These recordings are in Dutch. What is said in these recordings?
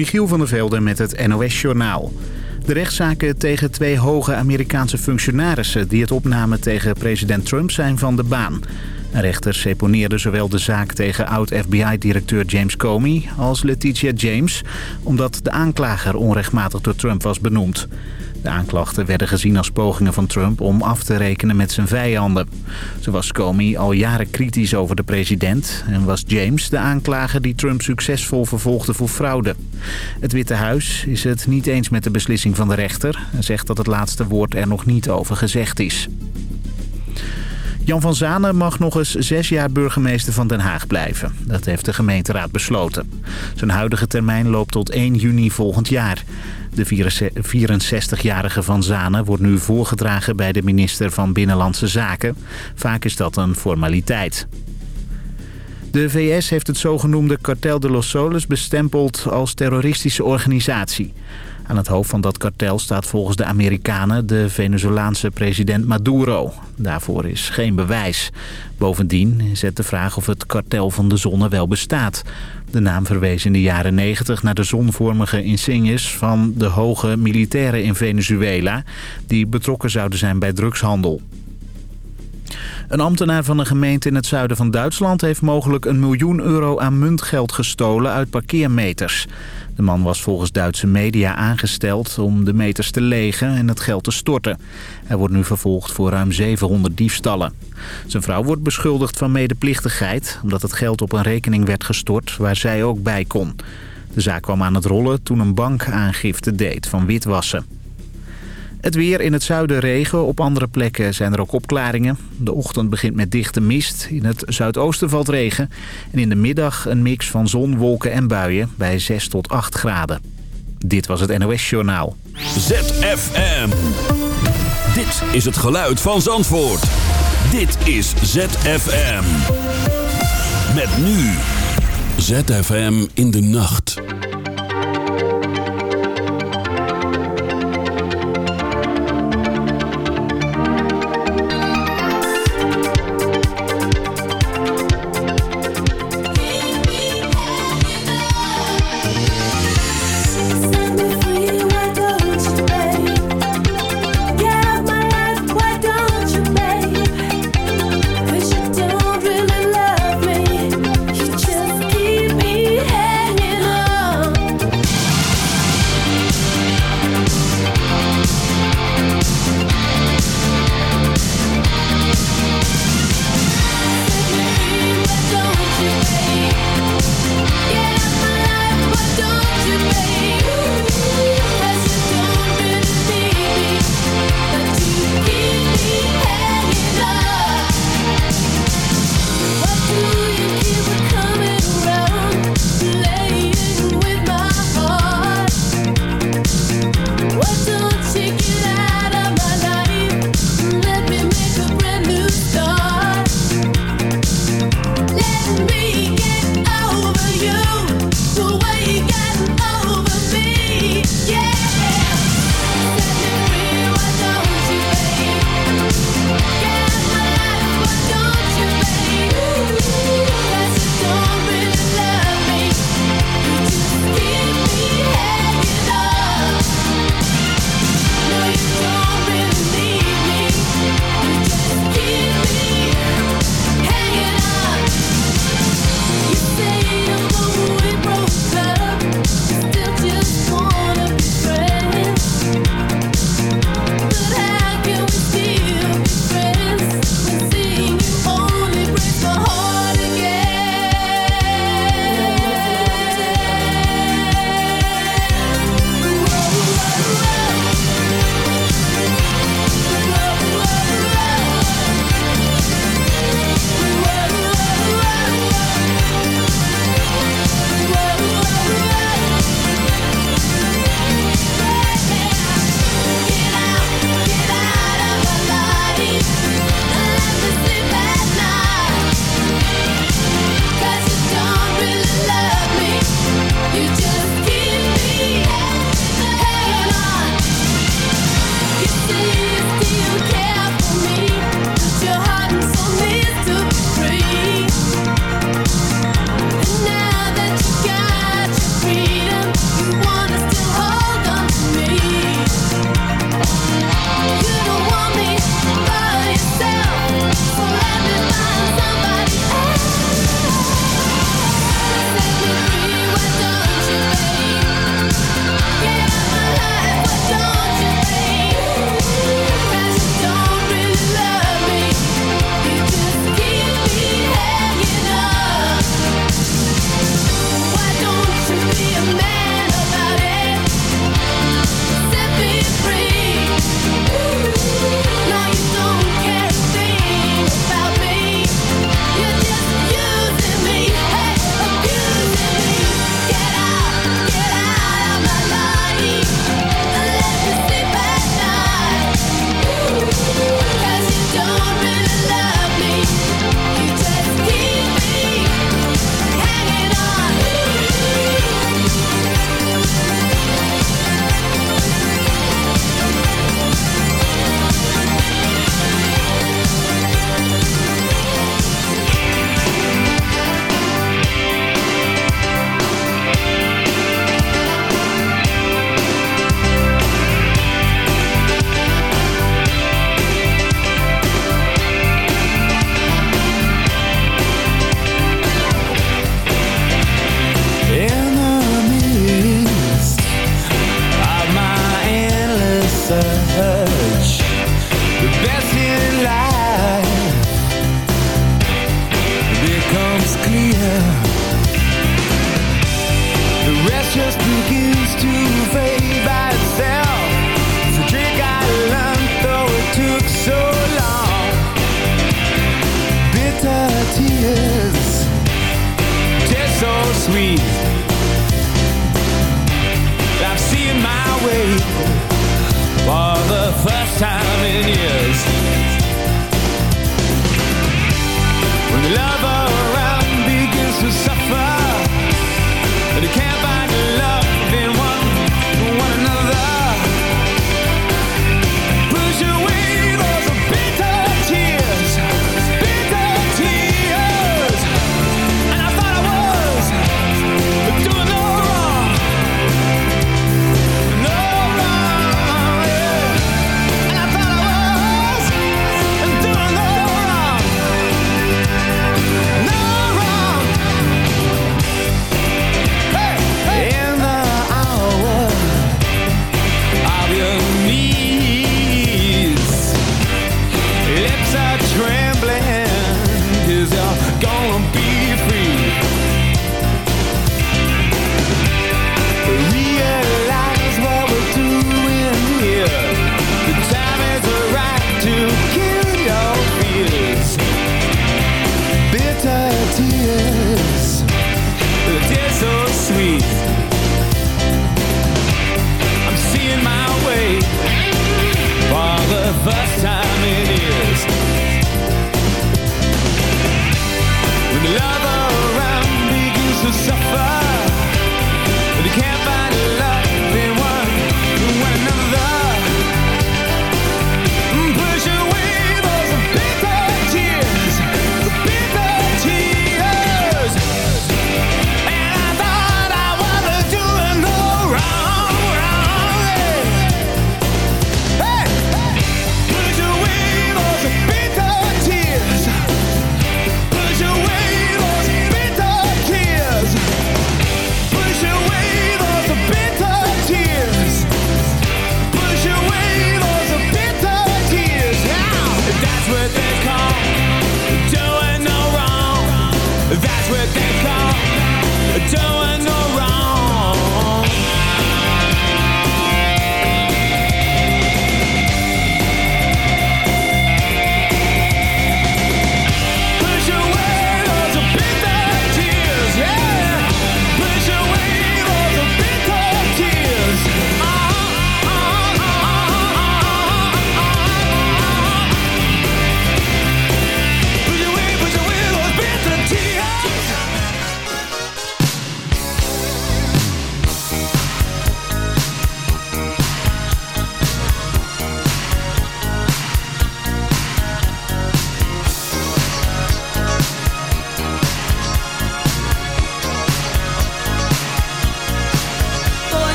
Michiel van der Velde met het NOS-journaal. De rechtszaken tegen twee hoge Amerikaanse functionarissen... die het opnamen tegen president Trump zijn van de baan. Een rechter seponeerde zowel de zaak tegen oud-FBI-directeur James Comey... als Letitia James, omdat de aanklager onrechtmatig door Trump was benoemd. De aanklachten werden gezien als pogingen van Trump om af te rekenen met zijn vijanden. Zo was Comey al jaren kritisch over de president... en was James de aanklager die Trump succesvol vervolgde voor fraude. Het Witte Huis is het niet eens met de beslissing van de rechter... en zegt dat het laatste woord er nog niet over gezegd is. Jan van Zanen mag nog eens zes jaar burgemeester van Den Haag blijven. Dat heeft de gemeenteraad besloten. Zijn huidige termijn loopt tot 1 juni volgend jaar. De 64-jarige Van Zanen wordt nu voorgedragen bij de minister van Binnenlandse Zaken. Vaak is dat een formaliteit. De VS heeft het zogenoemde Cartel de Los Soles bestempeld als terroristische organisatie. Aan het hoofd van dat kartel staat volgens de Amerikanen de Venezolaanse president Maduro. Daarvoor is geen bewijs. Bovendien het de vraag of het kartel van de zonne wel bestaat. De naam verwees in de jaren 90 naar de zonvormige insignes van de hoge militairen in Venezuela... die betrokken zouden zijn bij drugshandel. Een ambtenaar van een gemeente in het zuiden van Duitsland... heeft mogelijk een miljoen euro aan muntgeld gestolen uit parkeermeters. De man was volgens Duitse media aangesteld om de meters te legen en het geld te storten. Hij wordt nu vervolgd voor ruim 700 diefstallen. Zijn vrouw wordt beschuldigd van medeplichtigheid... omdat het geld op een rekening werd gestort waar zij ook bij kon. De zaak kwam aan het rollen toen een bank aangifte deed van witwassen. Het weer in het zuiden regen. Op andere plekken zijn er ook opklaringen. De ochtend begint met dichte mist. In het zuidoosten valt regen. En in de middag een mix van zon, wolken en buien bij 6 tot 8 graden. Dit was het NOS Journaal. ZFM. Dit is het geluid van Zandvoort. Dit is ZFM. Met nu. ZFM in de nacht.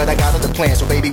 But I got other plans, so baby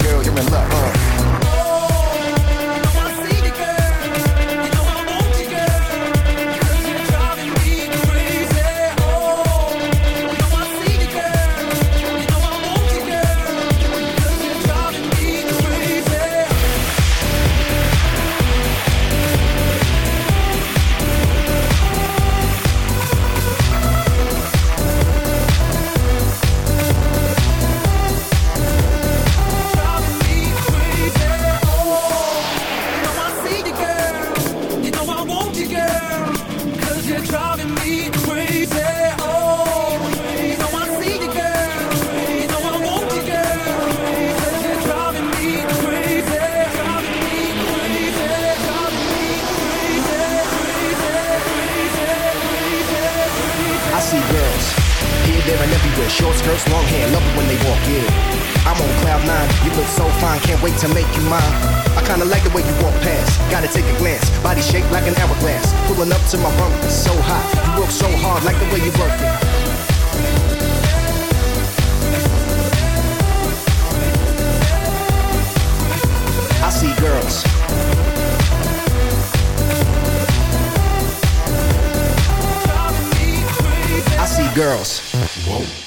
girls. Whoa.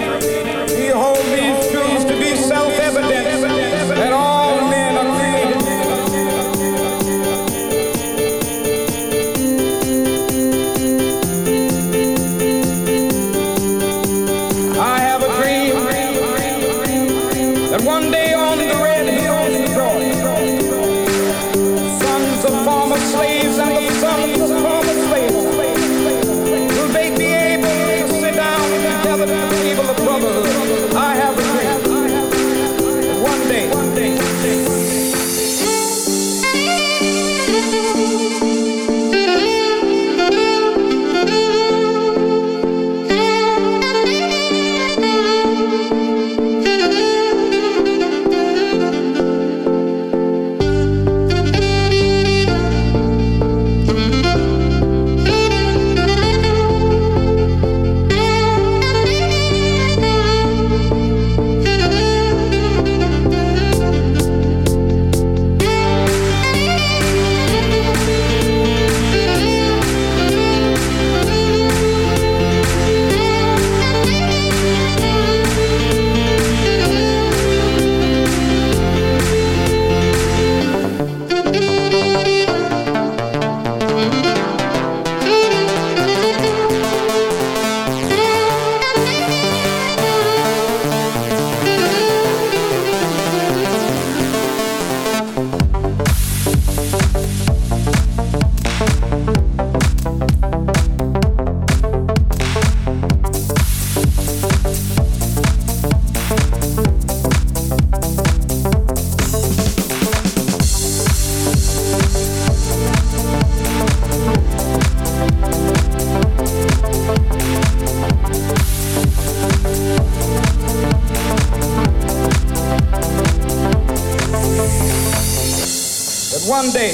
Música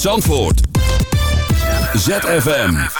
Zandvoort. ZFM.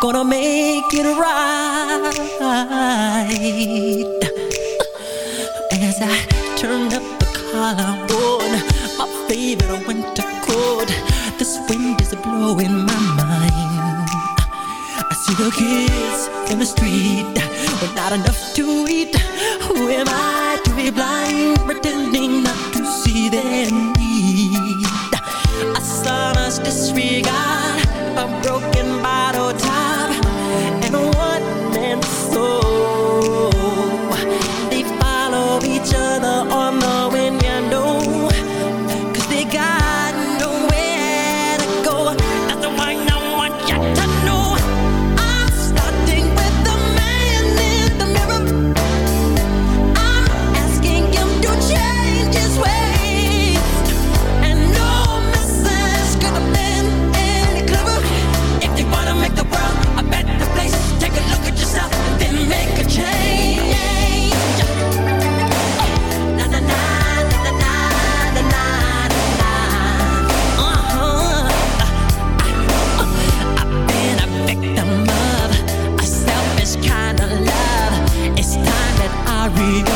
gonna make it right. As I turned up the collar on my favorite winter coat, this wind is blowing my mind. I see the kids in the street, but not enough to eat. sorry